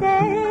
say